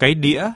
Cái đĩa.